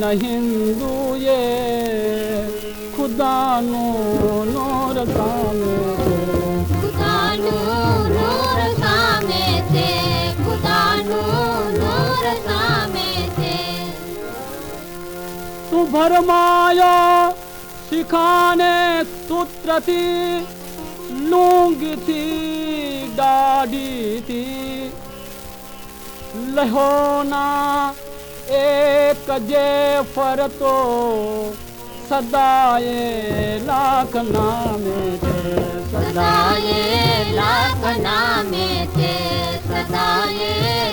न हिंदू ये खुदा नो नूर सामे चे खुदानु नूर सामे थे खुदानु नूर सामे थे तू भरमाया सिखाने सूत्र थी लूँगी थी डाढ़ी थी लहोना एक जे फर तो सदाए लाख नामे थे। सदाए लाख नामे थे सदाए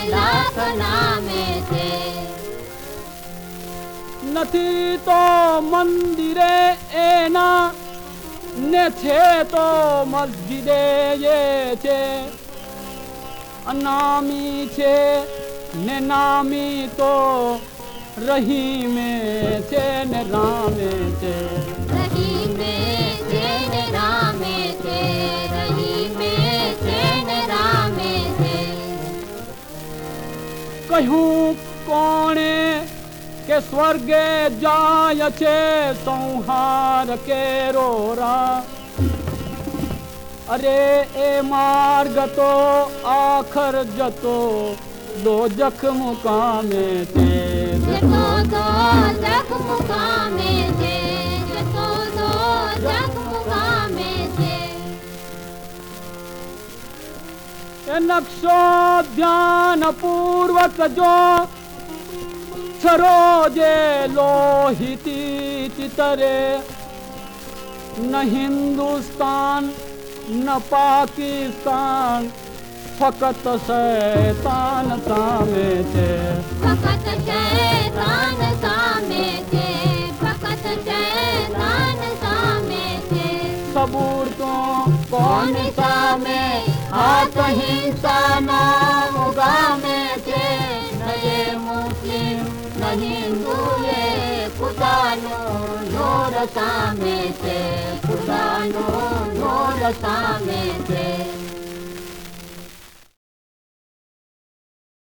लाख नामे थे। नथी तो मंदिरे एना ने छे तो मस्जिदे ये छे अनामी छे ने नामी तो रही में चैन राम चे। कहूँ कौन के स्वर्ग जाय चे संहार के रोरा। अरे ए मार्ग तो आखर जतो दो जख्म कामे थे तो दो जख्म कामे थे तो दो जख्म कामे थे नक्शो ध्यान पूर्वक जो सरोजे लोहिती चितरे न हिंदुस्तान न पाकिस्तान फकत शैतान सामे थे। फकत शैतान सामे थे। फकत शैतान सामे थे। सबूर तो कौन सामे हाथ कहीं साना गामे थे। छे ये मुस्लिम नहीं हिंदू खुदानो ज़ोर सामे थे। खुदानो ज़ोर सामे थे।